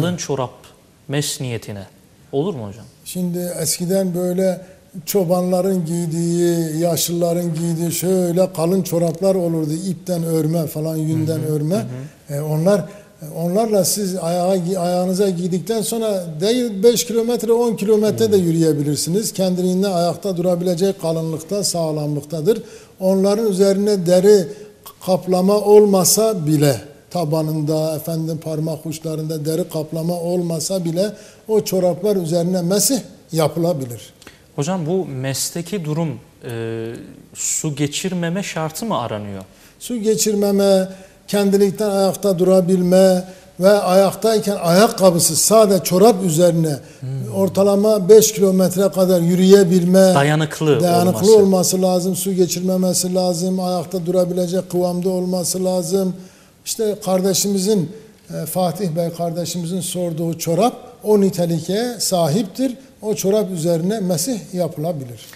kalın çorap mes niyetine olur mu hocam? Şimdi eskiden böyle çobanların giydiği, yaşlıların giydiği şöyle kalın çoraplar olurdu. İpten örme falan, yünden örme. E, onlar onlarla siz ayağa, ayağınıza giydikten sonra değil 5 kilometre 10 kilometre de yürüyebilirsiniz. Kendiliğinden ayakta durabilecek kalınlıkta, sağlamlıktadır. Onların üzerine deri kaplama olmasa bile tabanında, efendim parmak uçlarında deri kaplama olmasa bile o çoraplar üzerine mesih yapılabilir. Hocam bu mesteki durum e, su geçirmeme şartı mı aranıyor? Su geçirmeme, kendilikten ayakta durabilme ve ayaktayken ayakkabısı sade çorap üzerine ortalama 5 kilometre kadar yürüyebilme, Dayanıklı, dayanıklı olması. olması lazım, su geçirmemesi lazım, ayakta durabilecek kıvamda olması lazım. İşte kardeşimizin e, Fatih Bey kardeşimizin sorduğu çorap o nitelike sahiptir. O çorap üzerine mesih yapılabilir.